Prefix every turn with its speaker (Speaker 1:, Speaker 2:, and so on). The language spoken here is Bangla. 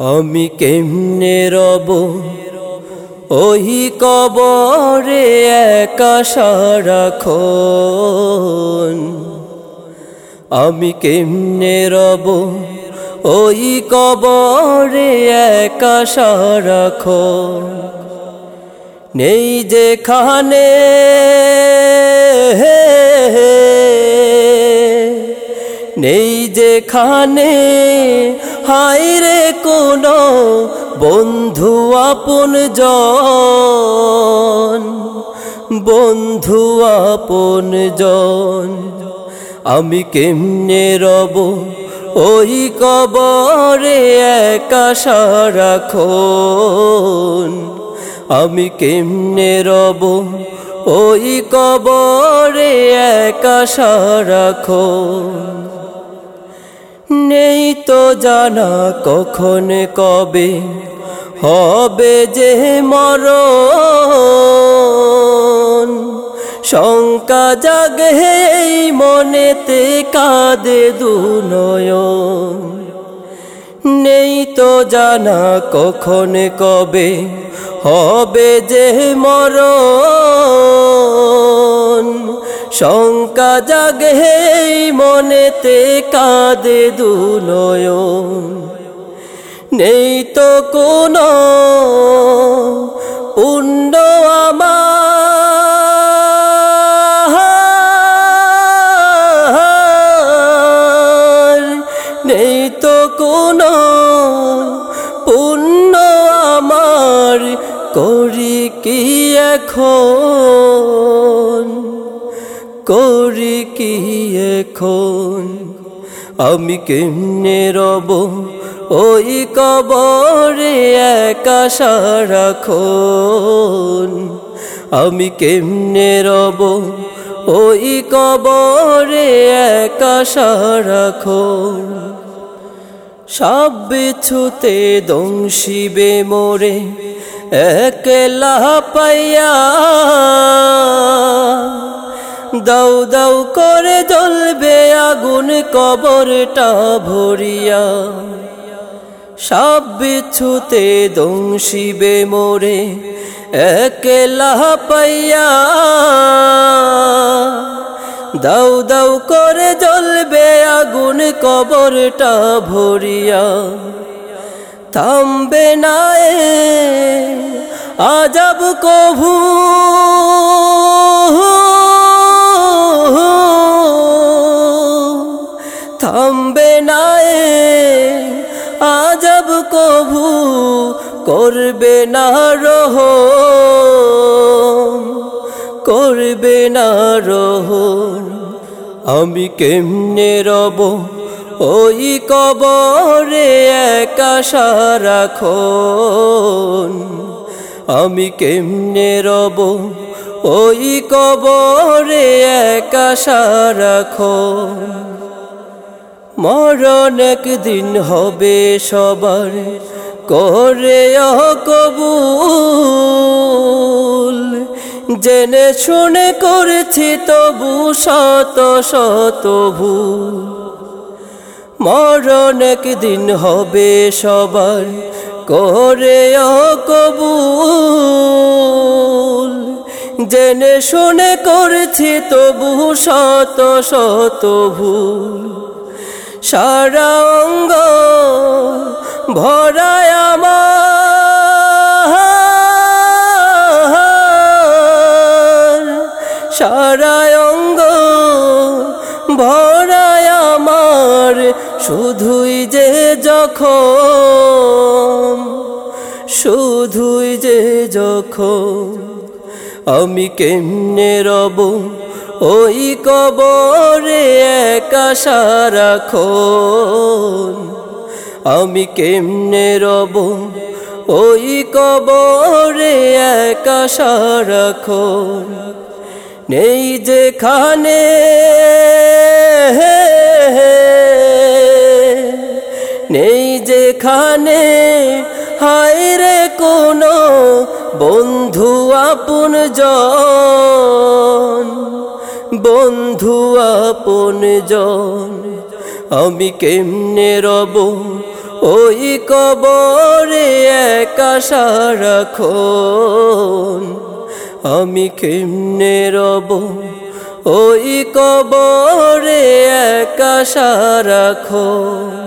Speaker 1: আমি কেমনে রব ওই কবরে একা সারাক্ষণ আমি কেমনে রব ওই কবরে একা সারাক্ষণ নেই যেখানে নেই যেখানে হাইরে কোনো বন্ধু আপন জন, বন্ধু আপন জন, আমি কেমনে রব ওই কবরে একা সারাক্ষণ আমি কেমনে রব ওই কবরে একা সারাক্ষণ নেই তো জানা কখন কবে হবে যে মরণ। শঙ্কা জাগে মনেতে কাঁদে দুনয়ন নেই তো জানা কখন কবে হবে যে মরণ। শঙ্কা জাগে মনেতে কাঁদে দুনয়ন নেই তো কোনো পুণ্য আমার। নেই তো কোনো পুণ্য আমার, করি কি এখন? করি কি এখন? আমি কেমনে রব? ওই কবরে একা সারাক্ষণ। আমি কেমনে রব? ওই কবরে একা সারাক্ষণ। সব বিছুতে দংশিবে মোরে, একলা পাইয়া। দাউ দাউ করে জ্বলবে আগুন কবরটা ভরিয়া। সব বিছুতে দংশিবে মোরে একলা পাইয়া। দাউ দাউ করে জ্বলবে আগুন কবরটা ভরিয়া। থামবে না আজব কভু। এ আজব কভু করবে না রহ করবে না রহ আমি কেমনে রব ওই কবরে একা সারাক্ষণ আমি কেমনে রব ওই কবরে একা সারাক্ষণ মরণ একদিন হবে সবার, করে কবুল। জেনে শুনে করেছি তবু শত শত ভুল। মরণ একদিন হবে সবার, করে কবুল। জেনে শুনে করেছি তবু শত শত ভুল। সারা অঙ্গ ভরায় আমার। সারা অঙ্গ ভরায় আমার, শুধুই যে যখন শুধুই যে যখন আমি কেমনে রব ওই কবরে একা সারাক্ষণ। আমি কেমনে রব? ওই কবরে একা সারাক্ষণ। নেই যেখানে নেই যেখানে, হায় রে কোনো বন্ধু আপন জন। বন্ধু আপন জন, আমি কেমনে রব? ওই কবরে একা সারাক্ষণ, আমি কেমনে রব? ওই কবরে একা সারাক্ষণ।